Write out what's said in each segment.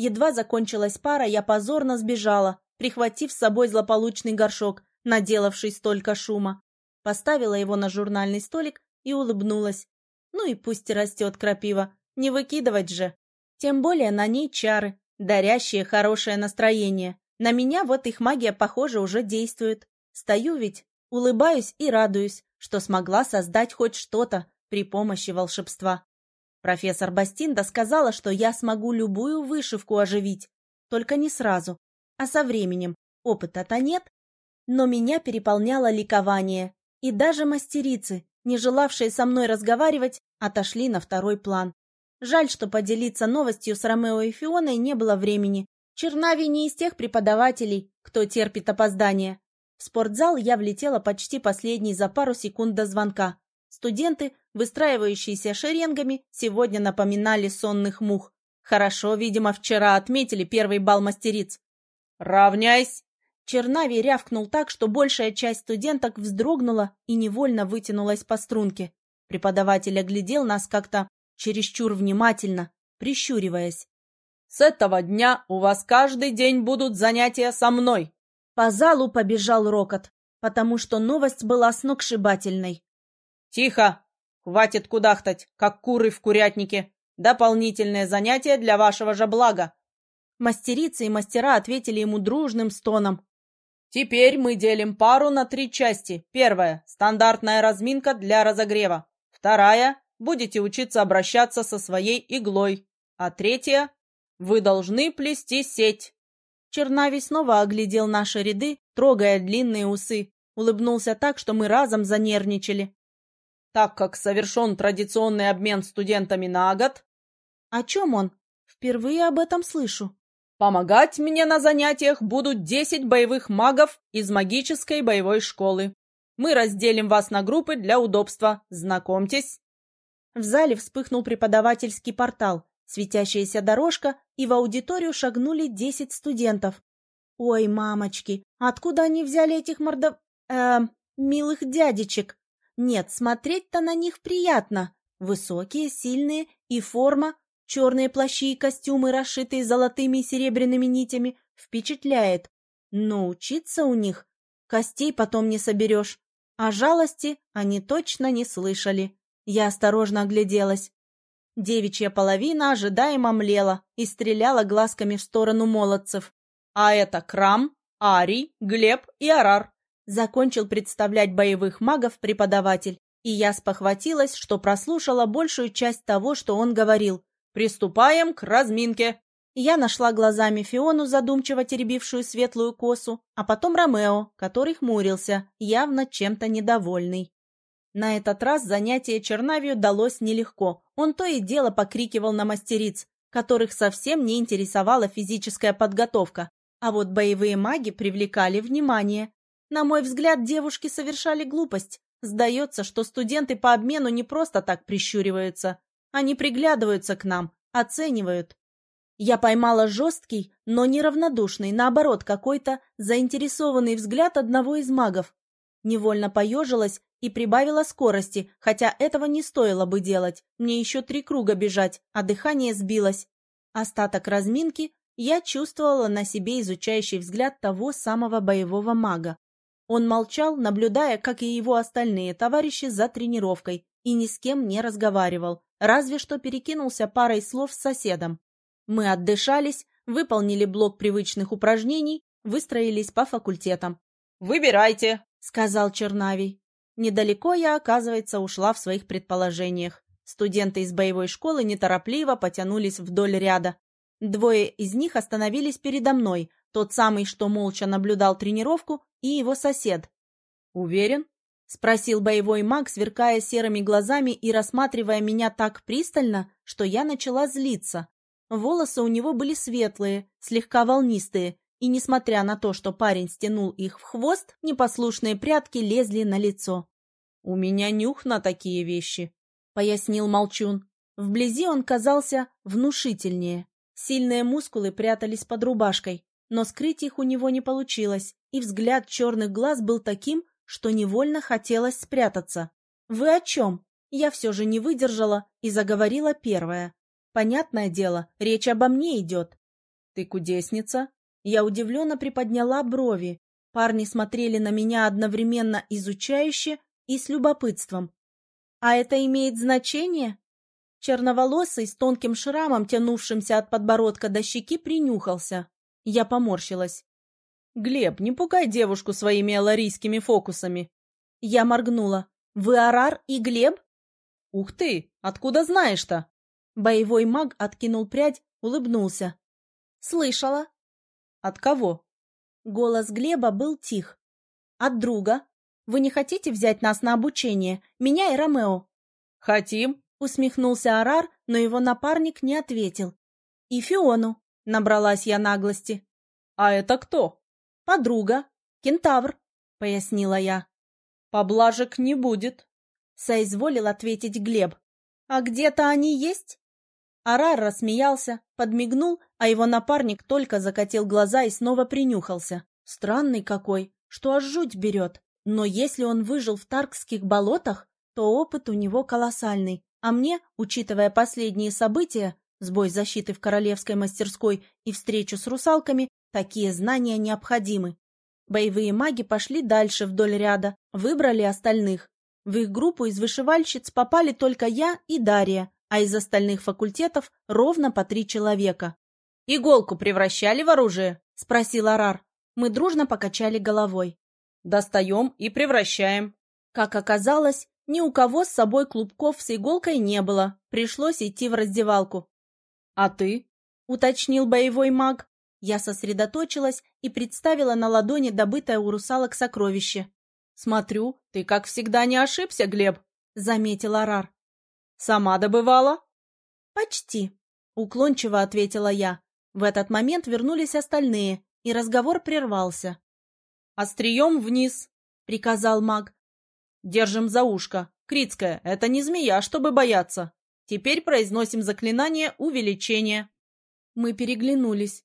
Едва закончилась пара, я позорно сбежала, прихватив с собой злополучный горшок, наделавший столько шума. Поставила его на журнальный столик и улыбнулась. Ну и пусть растет крапива, не выкидывать же. Тем более на ней чары, дарящие хорошее настроение. На меня вот их магия, похоже, уже действует. Стою ведь, улыбаюсь и радуюсь, что смогла создать хоть что-то при помощи волшебства. Профессор Бастинда сказала, что я смогу любую вышивку оживить, только не сразу, а со временем. Опыта-то нет. Но меня переполняло ликование, и даже мастерицы, не желавшие со мной разговаривать, отошли на второй план. Жаль, что поделиться новостью с Ромео и Фионой не было времени. Чернави не из тех преподавателей, кто терпит опоздание. В спортзал я влетела почти последний за пару секунд до звонка. Студенты, выстраивающиеся шеренгами, сегодня напоминали сонных мух. Хорошо, видимо, вчера отметили первый бал мастериц. «Равняйсь!» Чернави рявкнул так, что большая часть студенток вздрогнула и невольно вытянулась по струнке. Преподаватель оглядел нас как-то чересчур внимательно, прищуриваясь. «С этого дня у вас каждый день будут занятия со мной!» По залу побежал рокот, потому что новость была сногсшибательной. «Тихо! Хватит кудахтать, как куры в курятнике! Дополнительное занятие для вашего же блага!» Мастерицы и мастера ответили ему дружным стоном. Теперь мы делим пару на три части. Первая – стандартная разминка для разогрева. Вторая – будете учиться обращаться со своей иглой. А третья – вы должны плести сеть. Чернавий снова оглядел наши ряды, трогая длинные усы. Улыбнулся так, что мы разом занервничали. Так как совершен традиционный обмен студентами на год... О чем он? Впервые об этом слышу. Помогать мне на занятиях будут десять боевых магов из магической боевой школы. Мы разделим вас на группы для удобства. Знакомьтесь. В зале вспыхнул преподавательский портал, светящаяся дорожка, и в аудиторию шагнули десять студентов. Ой, мамочки, откуда они взяли этих мордов... э милых дядечек? Нет, смотреть-то на них приятно. Высокие, сильные, и форма Черные плащи и костюмы, расшитые золотыми и серебряными нитями, впечатляет. Но учиться у них костей потом не соберешь. А жалости они точно не слышали. Я осторожно огляделась. Девичья половина ожидаемо млела и стреляла глазками в сторону молодцев. А это Крам, Арий, Глеб и Арар. Закончил представлять боевых магов преподаватель. И я спохватилась, что прослушала большую часть того, что он говорил. Приступаем к разминке. Я нашла глазами Фиону, задумчиво теребившую светлую косу, а потом Ромео, который хмурился, явно чем-то недовольный. На этот раз занятие Чернавию далось нелегко. Он то и дело покрикивал на мастериц, которых совсем не интересовала физическая подготовка. А вот боевые маги привлекали внимание. На мой взгляд, девушки совершали глупость. Сдается, что студенты по обмену не просто так прищуриваются. Они приглядываются к нам, оценивают. Я поймала жесткий, но неравнодушный, наоборот, какой-то заинтересованный взгляд одного из магов. Невольно поежилась и прибавила скорости, хотя этого не стоило бы делать. Мне еще три круга бежать, а дыхание сбилось. Остаток разминки я чувствовала на себе изучающий взгляд того самого боевого мага. Он молчал, наблюдая, как и его остальные товарищи за тренировкой, и ни с кем не разговаривал, разве что перекинулся парой слов с соседом. Мы отдышались, выполнили блок привычных упражнений, выстроились по факультетам. «Выбирайте», — сказал Чернавий. Недалеко я, оказывается, ушла в своих предположениях. Студенты из боевой школы неторопливо потянулись вдоль ряда. Двое из них остановились передо мной, тот самый, что молча наблюдал тренировку, и его сосед. «Уверен?» — спросил боевой маг, сверкая серыми глазами и рассматривая меня так пристально, что я начала злиться. Волосы у него были светлые, слегка волнистые, и, несмотря на то, что парень стянул их в хвост, непослушные прятки лезли на лицо. «У меня нюх на такие вещи», — пояснил Молчун. Вблизи он казался внушительнее. Сильные мускулы прятались под рубашкой, но скрыть их у него не получилось, и взгляд черных глаз был таким, что невольно хотелось спрятаться. «Вы о чем?» Я все же не выдержала и заговорила первая. «Понятное дело, речь обо мне идет. ты кудесница?» Я удивленно приподняла брови. Парни смотрели на меня одновременно изучающе и с любопытством. «А это имеет значение?» Черноволосый с тонким шрамом, тянувшимся от подбородка до щеки, принюхался. Я поморщилась. «Глеб, не пугай девушку своими аларийскими фокусами!» Я моргнула. «Вы Арар и Глеб?» «Ух ты! Откуда знаешь-то?» Боевой маг откинул прядь, улыбнулся. «Слышала». «От кого?» Голос Глеба был тих. «От друга. Вы не хотите взять нас на обучение, меня и Ромео?» «Хотим», — усмехнулся Арар, но его напарник не ответил. «И Фиону», — набралась я наглости. «А это кто?» «Подруга. Кентавр», — пояснила я. «Поблажек не будет», — соизволил ответить Глеб. «А где-то они есть?» Арар рассмеялся, подмигнул, а его напарник только закатил глаза и снова принюхался. Странный какой, что аж жуть берет. Но если он выжил в Таркских болотах, то опыт у него колоссальный. А мне, учитывая последние события, сбой защиты в королевской мастерской и встречу с русалками, такие знания необходимы. Боевые маги пошли дальше вдоль ряда, выбрали остальных. В их группу из вышивальщиц попали только я и Дарья, а из остальных факультетов ровно по три человека. «Иголку превращали в оружие?» — спросил Арар. Мы дружно покачали головой. «Достаем и превращаем». Как оказалось, ни у кого с собой клубков с иголкой не было, пришлось идти в раздевалку. «А ты?» — уточнил боевой маг. Я сосредоточилась и представила на ладони добытое у русалок сокровище. «Смотрю, ты, как всегда, не ошибся, Глеб», — заметил Арар. «Сама добывала?» «Почти», — уклончиво ответила я. В этот момент вернулись остальные, и разговор прервался. «Острием вниз», — приказал маг. Держим за ушко. Критская, это не змея, чтобы бояться. Теперь произносим заклинание увеличения. Мы переглянулись.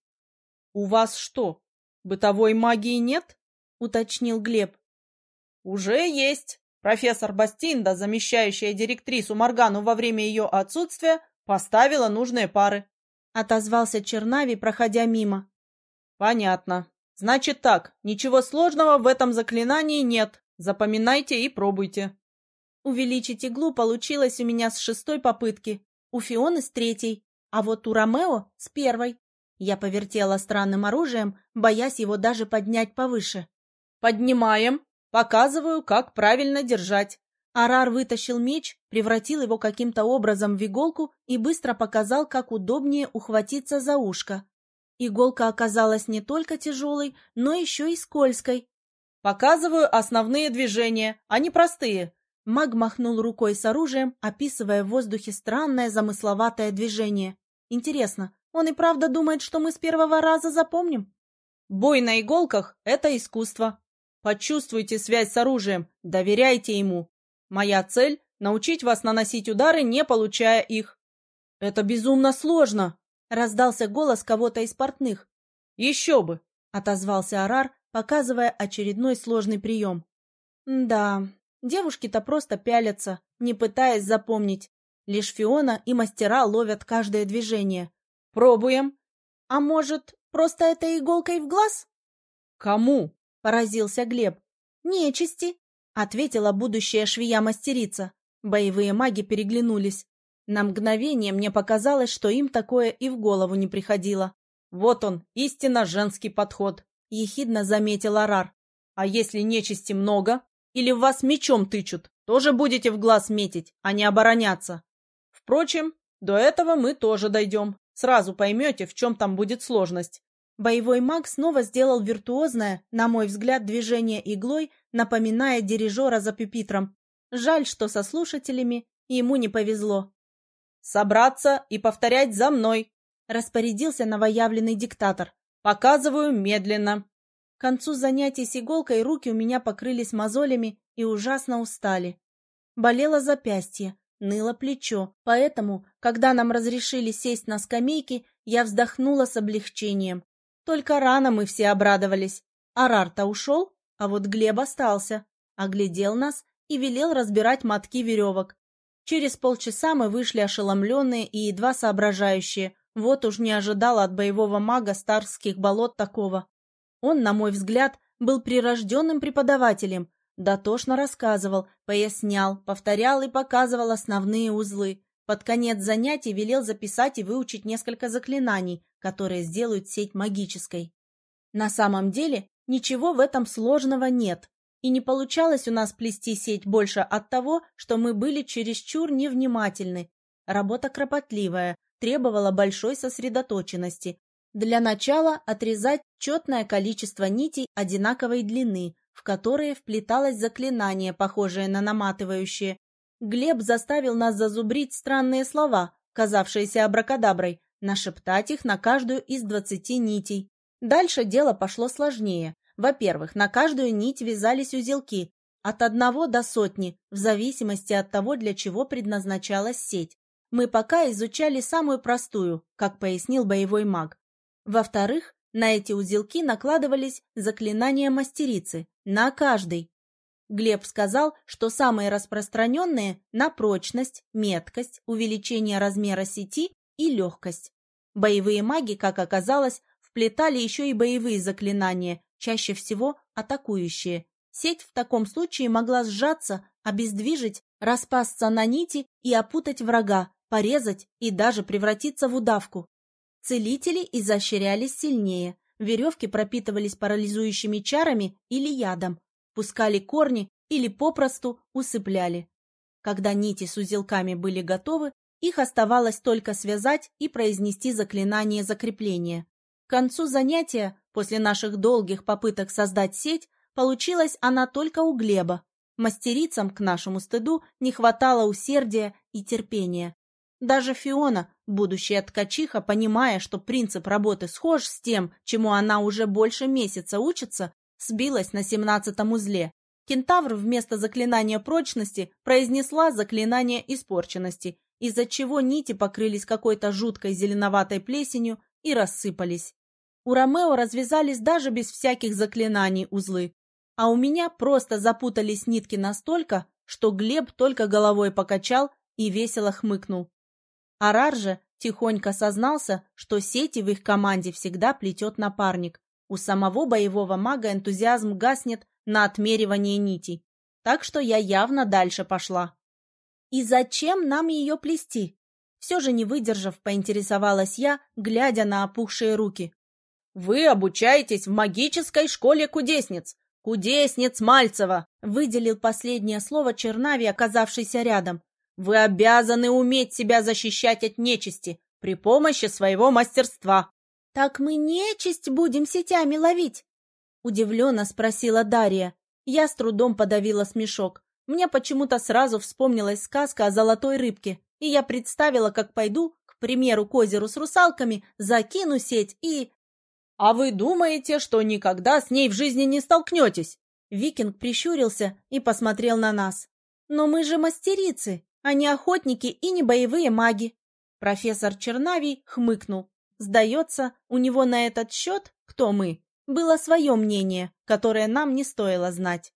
У вас что, бытовой магии нет? Уточнил Глеб. Уже есть. Профессор Бастинда, замещающая директрису Моргану во время ее отсутствия, поставила нужные пары. Отозвался Чернави, проходя мимо. Понятно. Значит так, ничего сложного в этом заклинании нет. Запоминайте и пробуйте. Увеличить иглу получилось у меня с шестой попытки, у Фионы с третьей, а вот у Ромео с первой. Я повертела странным оружием, боясь его даже поднять повыше. «Поднимаем. Показываю, как правильно держать». Арар вытащил меч, превратил его каким-то образом в иголку и быстро показал, как удобнее ухватиться за ушко. Иголка оказалась не только тяжелой, но еще и скользкой, Показываю основные движения, они простые. Маг махнул рукой с оружием, описывая в воздухе странное замысловатое движение. Интересно, он и правда думает, что мы с первого раза запомним? Бой на иголках — это искусство. Почувствуйте связь с оружием, доверяйте ему. Моя цель — научить вас наносить удары, не получая их. Это безумно сложно, — раздался голос кого-то из портных. Еще бы, — отозвался Арар, показывая очередной сложный прием. Да, девушки-то просто пялятся, не пытаясь запомнить. Лишь Фиона и мастера ловят каждое движение. Пробуем. А может, просто это иголкой в глаз? Кому? Поразился Глеб. Нечисти, ответила будущая швея-мастерица. Боевые маги переглянулись. На мгновение мне показалось, что им такое и в голову не приходило. Вот он, истинно женский подход ехидно заметил Арар. А если нечисти много? Или в вас мечом тычут? Тоже будете в глаз метить, а не обороняться. Впрочем, до этого мы тоже дойдем. Сразу поймете, в чем там будет сложность. Боевой маг снова сделал виртуозное, на мой взгляд, движение иглой, напоминая дирижера за пюпитром. Жаль, что со слушателями ему не повезло. «Собраться и повторять за мной!» — распорядился новоявленный диктатор. Показываю медленно. К концу занятий с иголкой руки у меня покрылись мозолями и ужасно устали. Болело запястье, ныло плечо, поэтому, когда нам разрешили сесть на скамейки, я вздохнула с облегчением. Только рано мы все обрадовались. Арар-то ушел, а вот Глеб остался, оглядел нас и велел разбирать мотки веревок. Через полчаса мы вышли ошеломленные и едва соображающие. Вот уж не ожидала от боевого мага старских болот такого. Он, на мой взгляд, был прирожденным преподавателем, дотошно рассказывал, пояснял, повторял и показывал основные узлы. Под конец занятий велел записать и выучить несколько заклинаний, которые сделают сеть магической. На самом деле ничего в этом сложного нет, и не получалось у нас плести сеть больше от того, что мы были чересчур невнимательны. Работа кропотливая, требовала большой сосредоточенности. Для начала отрезать четное количество нитей одинаковой длины, в которые вплеталось заклинание, похожее на наматывающее. Глеб заставил нас зазубрить странные слова, казавшиеся абракадаброй, нашептать их на каждую из двадцати нитей. Дальше дело пошло сложнее. Во-первых, на каждую нить вязались узелки, от одного до сотни, в зависимости от того, для чего предназначалась сеть. Мы пока изучали самую простую, как пояснил боевой маг. Во-вторых, на эти узелки накладывались заклинания мастерицы, на каждый. Глеб сказал, что самые распространенные – на прочность, меткость, увеличение размера сети и легкость. Боевые маги, как оказалось, вплетали еще и боевые заклинания, чаще всего атакующие. Сеть в таком случае могла сжаться, обездвижить, распасться на нити и опутать врага, порезать и даже превратиться в удавку. Целители изощрялись сильнее, веревки пропитывались парализующими чарами или ядом, пускали корни или попросту усыпляли. Когда нити с узелками были готовы, их оставалось только связать и произнести заклинание закрепления. К концу занятия, после наших долгих попыток создать сеть, получилась она только у Глеба. Мастерицам, к нашему стыду, не хватало усердия и терпения. Даже Фиона, будущая ткачиха, понимая, что принцип работы схож с тем, чему она уже больше месяца учится, сбилась на семнадцатом узле. Кентавр вместо заклинания прочности произнесла заклинание испорченности, из-за чего нити покрылись какой-то жуткой зеленоватой плесенью и рассыпались. У Ромео развязались даже без всяких заклинаний узлы, а у меня просто запутались нитки настолько, что Глеб только головой покачал и весело хмыкнул. Арар же тихонько сознался, что сети в их команде всегда плетет напарник. У самого боевого мага энтузиазм гаснет на отмеривание нитей. Так что я явно дальше пошла. «И зачем нам ее плести?» Все же не выдержав, поинтересовалась я, глядя на опухшие руки. «Вы обучаетесь в магической школе кудесниц. Кудесниц Мальцева!» выделил последнее слово Чернави, оказавшийся рядом. Вы обязаны уметь себя защищать от нечисти при помощи своего мастерства. — Так мы нечисть будем сетями ловить? — удивленно спросила Дарья. Я с трудом подавила смешок. Мне почему-то сразу вспомнилась сказка о золотой рыбке, и я представила, как пойду, к примеру, к озеру с русалками, закину сеть и... — А вы думаете, что никогда с ней в жизни не столкнетесь? Викинг прищурился и посмотрел на нас. «Но мы же мастерицы, не охотники и не боевые маги. Профессор Чернавий хмыкнул. Сдается, у него на этот счет, кто мы, было свое мнение, которое нам не стоило знать.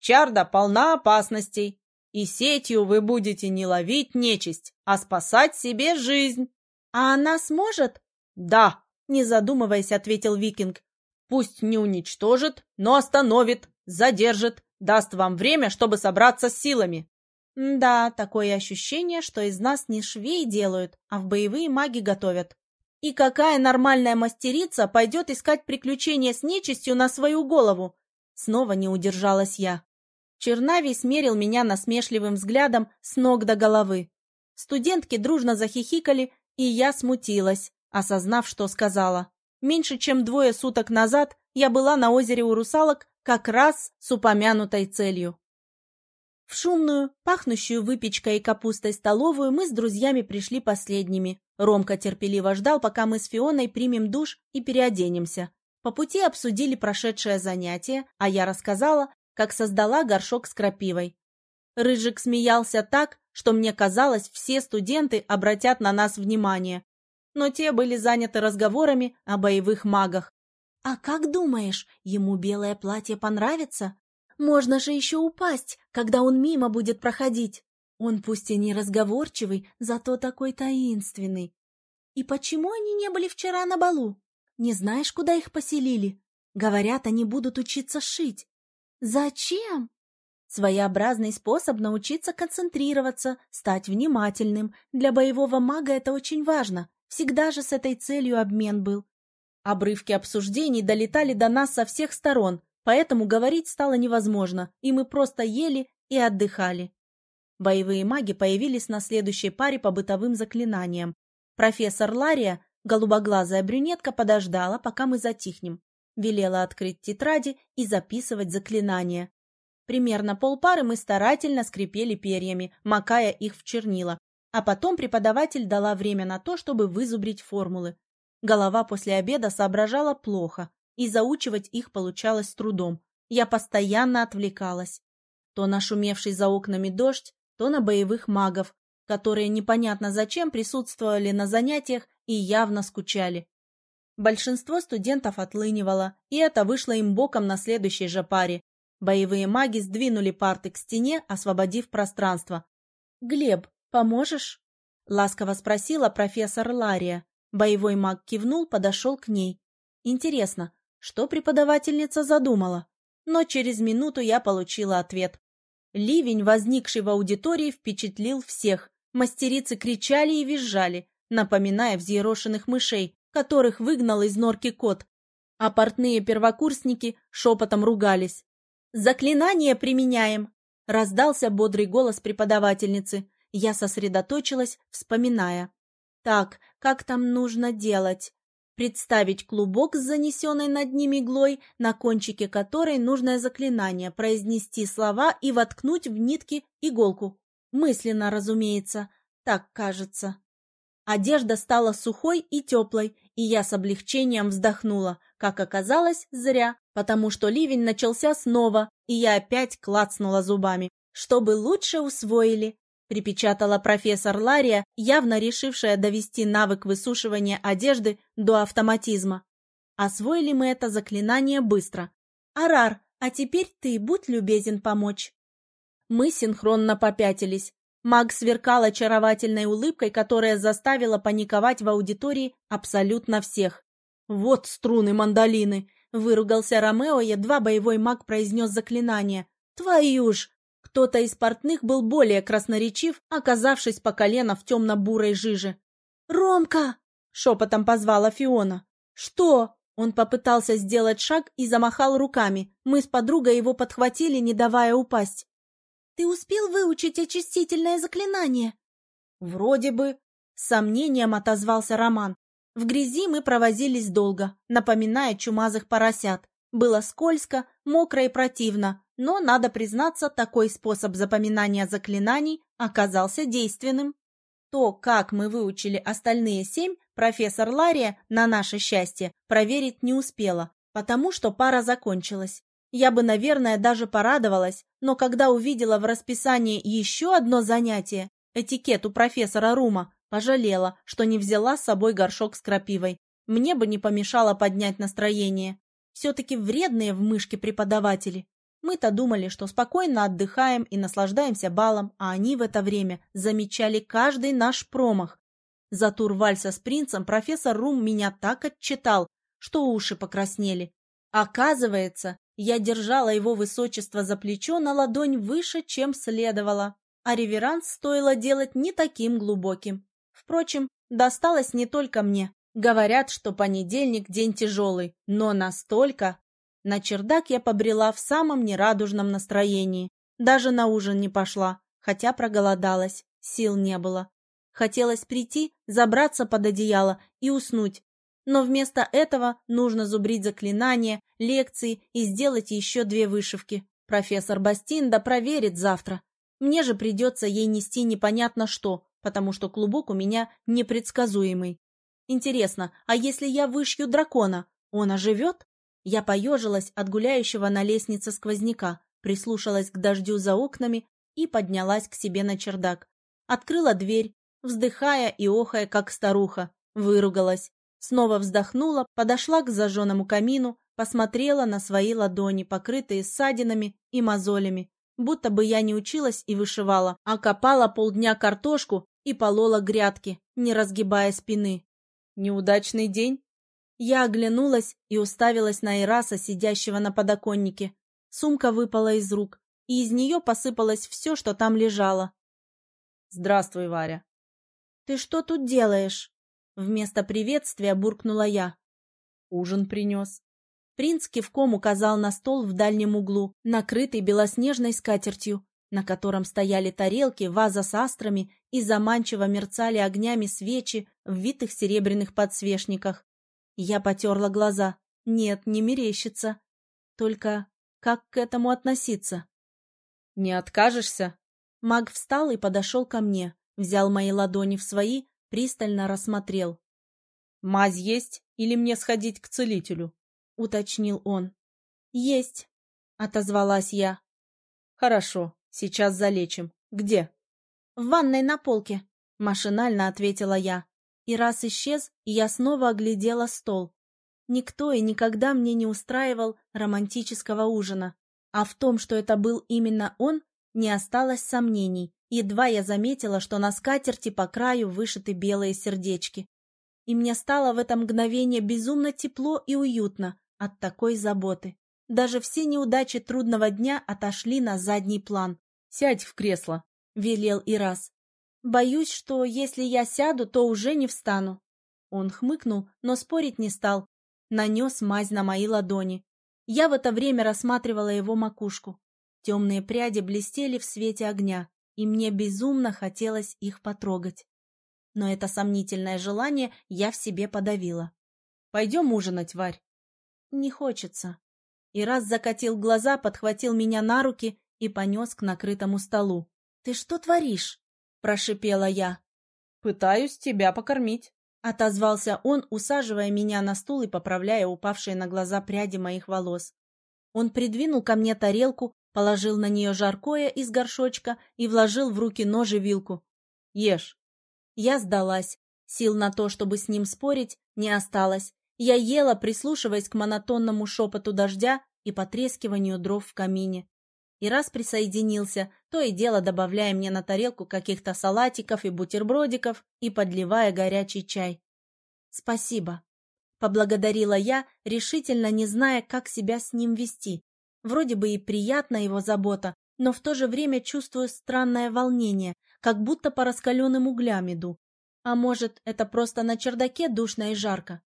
Чарда полна опасностей, и сетью вы будете не ловить нечисть, а спасать себе жизнь. А она сможет? Да, не задумываясь, ответил викинг. Пусть не уничтожит, но остановит, задержит, даст вам время, чтобы собраться с силами. Да, такое ощущение, что из нас не швей делают, а в боевые маги готовят. И какая нормальная мастерица пойдет искать приключения с нечистью на свою голову? Снова не удержалась я. Чернавий смерил меня насмешливым взглядом с ног до головы. Студентки дружно захихикали, и я смутилась, осознав, что сказала. Меньше чем двое суток назад я была на озере у русалок как раз с упомянутой целью. В шумную, пахнущую выпечкой и капустой столовую мы с друзьями пришли последними. Ромка терпеливо ждал, пока мы с Фионой примем душ и переоденемся. По пути обсудили прошедшее занятие, а я рассказала, как создала горшок с крапивой. Рыжик смеялся так, что мне казалось, все студенты обратят на нас внимание. Но те были заняты разговорами о боевых магах. «А как думаешь, ему белое платье понравится?» Можно же еще упасть, когда он мимо будет проходить. Он пусть и не разговорчивый, зато такой таинственный. И почему они не были вчера на балу? Не знаешь, куда их поселили? Говорят, они будут учиться шить. Зачем? Своеобразный способ научиться концентрироваться, стать внимательным. Для боевого мага это очень важно. Всегда же с этой целью обмен был. Обрывки обсуждений долетали до нас со всех сторон, поэтому говорить стало невозможно, и мы просто ели и отдыхали. Боевые маги появились на следующей паре по бытовым заклинаниям. Профессор Лария, голубоглазая брюнетка, подождала, пока мы затихнем. Велела открыть тетради и записывать заклинания. Примерно полпары мы старательно скрипели перьями, макая их в чернила, а потом преподаватель дала время на то, чтобы вызубрить формулы. Голова после обеда соображала плохо, и заучивать их получалось трудом. Я постоянно отвлекалась. То на шумевший за окнами дождь, то на боевых магов, которые непонятно зачем присутствовали на занятиях и явно скучали. Большинство студентов отлынивало, и это вышло им боком на следующей же паре. Боевые маги сдвинули парты к стене, освободив пространство. «Глеб, поможешь?» — ласково спросила профессор Лария. Боевой маг кивнул, подошел к ней. «Интересно, что преподавательница задумала?» Но через минуту я получила ответ. Ливень, возникший в аудитории, впечатлил всех. Мастерицы кричали и визжали, напоминая взъерошенных мышей, которых выгнал из норки кот. А портные первокурсники шепотом ругались. «Заклинание применяем!» — раздался бодрый голос преподавательницы. Я сосредоточилась, вспоминая. «Так, как там нужно делать?» Представить клубок с занесенной над ним иглой, на кончике которой нужное заклинание, произнести слова и воткнуть в нитки иголку. Мысленно, разумеется. Так кажется. Одежда стала сухой и теплой, и я с облегчением вздохнула. Как оказалось, зря, потому что ливень начался снова, и я опять клацнула зубами. Чтобы лучше усвоили, припечатала профессор Лария, явно решившая довести навык высушивания одежды до автоматизма. Освоили мы это заклинание быстро. «Арар, а теперь ты будь любезен помочь». Мы синхронно попятились. Маг сверкал очаровательной улыбкой, которая заставила паниковать в аудитории абсолютно всех. «Вот струны мандолины!» — выругался Ромео, едва боевой маг произнес заклинание. «Твою ж! Кто-то из портных был более красноречив, оказавшись по колено в темно-бурой жиже. «Ромка!» — шепотом позвала Фиона. «Что?» Он попытался сделать шаг и замахал руками. Мы с подругой его подхватили, не давая упасть. «Ты успел выучить очистительное заклинание?» «Вроде бы», — с сомнением отозвался Роман. В грязи мы провозились долго, напоминая чумазых поросят. Было скользко, мокро и противно, но, надо признаться, такой способ запоминания заклинаний оказался действенным. То, как мы выучили остальные семь, профессор Лария, на наше счастье, проверить не успела, потому что пара закончилась. Я бы, наверное, даже порадовалась, но когда увидела в расписании еще одно занятие, этикет у профессора Рума, пожалела, что не взяла с собой горшок с крапивой. Мне бы не помешало поднять настроение. Все-таки вредные в мышке преподаватели. Мы-то думали, что спокойно отдыхаем и наслаждаемся балом, а они в это время замечали каждый наш промах. За тур вальса с принцем профессор Рум меня так отчитал, что уши покраснели. Оказывается, я держала его высочество за плечо на ладонь выше, чем следовало, а реверанс стоило делать не таким глубоким. Впрочем, досталось не только мне. Говорят, что понедельник день тяжелый, но настолько... На чердак я побрела в самом нерадужном настроении. Даже на ужин не пошла, хотя проголодалась, сил не было. Хотелось прийти, забраться под одеяло и уснуть. Но вместо этого нужно зубрить заклинания, лекции и сделать еще две вышивки. Профессор Бастинда проверит завтра. Мне же придется ей нести непонятно что, потому что клубок у меня непредсказуемый. Интересно, а если я вышью дракона, он оживет? Я поежилась от гуляющего на лестнице сквозняка, прислушалась к дождю за окнами и поднялась к себе на чердак. Открыла дверь, вздыхая и охая, как старуха, выругалась. Снова вздохнула, подошла к зажженному камину, посмотрела на свои ладони, покрытые ссадинами и мозолями, будто бы я не училась и вышивала, а копала полдня картошку и полола грядки, не разгибая спины. Неудачный день? Я оглянулась и уставилась на Ираса, сидящего на подоконнике. Сумка выпала из рук, и из нее посыпалось все, что там лежало. «Здравствуй, Варя». «Ты что тут делаешь?» Вместо приветствия буркнула я. «Ужин принес». Принц кивком указал на стол в дальнем углу, накрытый белоснежной скатертью, на котором стояли тарелки, ваза с астрами и заманчиво мерцали огнями свечи в витых серебряных подсвечниках. Я потерла глаза. Нет, не мерещится. Только как к этому относиться? «Не откажешься?» Маг встал и подошел ко мне, взял мои ладони в свои, пристально рассмотрел. «Мазь есть или мне сходить к целителю?» — уточнил он. «Есть», — отозвалась я. «Хорошо, сейчас залечим. Где?» «В ванной на полке», — машинально ответила я. И раз исчез, я снова оглядела стол. Никто и никогда мне не устраивал романтического ужина. А в том, что это был именно он, не осталось сомнений. Едва я заметила, что на скатерти по краю вышиты белые сердечки. И мне стало в это мгновение безумно тепло и уютно от такой заботы. Даже все неудачи трудного дня отошли на задний план. «Сядь в кресло», — велел Ирас. «Боюсь, что если я сяду, то уже не встану». Он хмыкнул, но спорить не стал. Нанес мазь на мои ладони. Я в это время рассматривала его макушку. Темные пряди блестели в свете огня, и мне безумно хотелось их потрогать. Но это сомнительное желание я в себе подавила. «Пойдем ужинать, Варь». «Не хочется». И раз закатил глаза, подхватил меня на руки и понес к накрытому столу. «Ты что творишь?» — прошипела я. «Пытаюсь тебя покормить». — отозвался он, усаживая меня на стул и поправляя упавшие на глаза пряди моих волос. Он придвинул ко мне тарелку, положил на нее жаркое из горшочка и вложил в руки нож и вилку. «Ешь». Я сдалась. Сил на то, чтобы с ним спорить, не осталось. Я ела, прислушиваясь к монотонному шепоту дождя и потрескиванию дров в камине и раз присоединился, то и дело добавляя мне на тарелку каких-то салатиков и бутербродиков и подливая горячий чай. «Спасибо», — поблагодарила я, решительно не зная, как себя с ним вести. Вроде бы и приятна его забота, но в то же время чувствую странное волнение, как будто по раскаленным углям иду. А может, это просто на чердаке душно и жарко?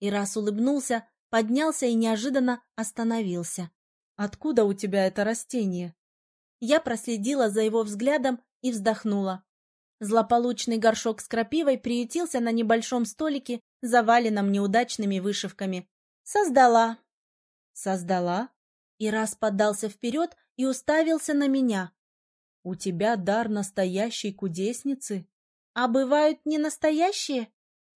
И раз улыбнулся, поднялся и неожиданно остановился. Откуда у тебя это растение? Я проследила за его взглядом и вздохнула. Злополучный горшок с крапивой приютился на небольшом столике, заваленном неудачными вышивками. Создала. Создала? И раз поддался вперед и уставился на меня. У тебя дар настоящей кудесницы? А бывают не настоящие?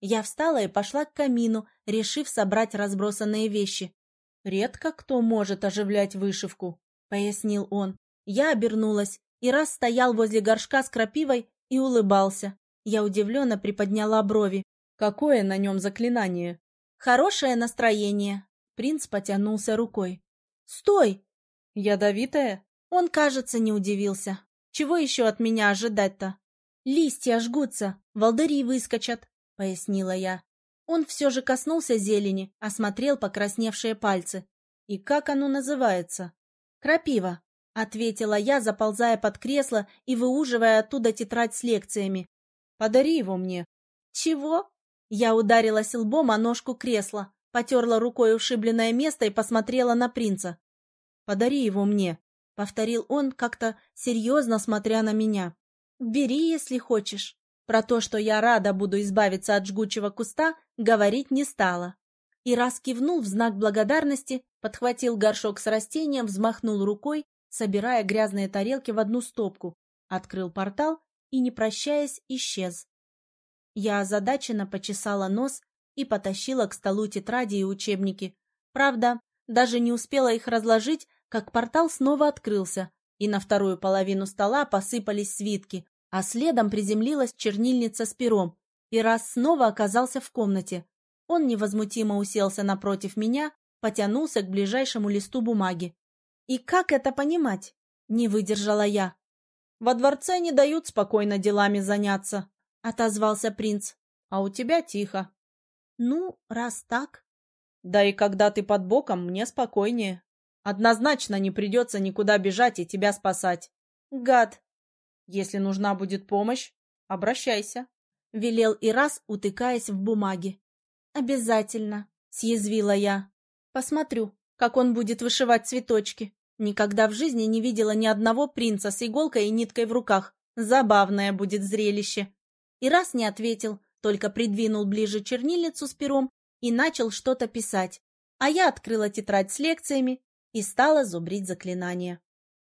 Я встала и пошла к камину, решив собрать разбросанные вещи. «Редко кто может оживлять вышивку», — пояснил он. Я обернулась, и раз стоял возле горшка с крапивой и улыбался. Я удивленно приподняла брови. «Какое на нем заклинание?» «Хорошее настроение». Принц потянулся рукой. «Стой!» «Ядовитое?» Он, кажется, не удивился. «Чего еще от меня ожидать-то?» «Листья жгутся, волдыри выскочат», — пояснила я. Он все же коснулся зелени, осмотрел покрасневшие пальцы. «И как оно называется?» «Крапива», — ответила я, заползая под кресло и выуживая оттуда тетрадь с лекциями. «Подари его мне». «Чего?» Я ударилась лбом о ножку кресла, потерла рукой ушибленное место и посмотрела на принца. «Подари его мне», — повторил он, как-то серьезно смотря на меня. «Бери, если хочешь». Про то, что я рада буду избавиться от жгучего куста, говорить не стала. И раз кивнул в знак благодарности, подхватил горшок с растением, взмахнул рукой, собирая грязные тарелки в одну стопку, открыл портал и, не прощаясь, исчез. Я озадаченно почесала нос и потащила к столу тетради и учебники. Правда, даже не успела их разложить, как портал снова открылся, и на вторую половину стола посыпались свитки, а следом приземлилась чернильница с пером, и раз снова оказался в комнате. Он невозмутимо уселся напротив меня, потянулся к ближайшему листу бумаги. «И как это понимать?» — не выдержала я. «Во дворце не дают спокойно делами заняться», — отозвался принц. «А у тебя тихо». Ну, раз так... Да и когда ты под боком, мне спокойнее. Однозначно не придется никуда бежать и тебя спасать. Гад! Если нужна будет помощь, обращайся. Велел и раз, утыкаясь в бумаги. Обязательно, съязвила я. Посмотрю, как он будет вышивать цветочки. Никогда в жизни не видела ни одного принца с иголкой и ниткой в руках. Забавное будет зрелище. И раз не ответил, только придвинул ближе чернильницу с пером и начал что-то писать. А я открыла тетрадь с лекциями и стала зубрить заклинания.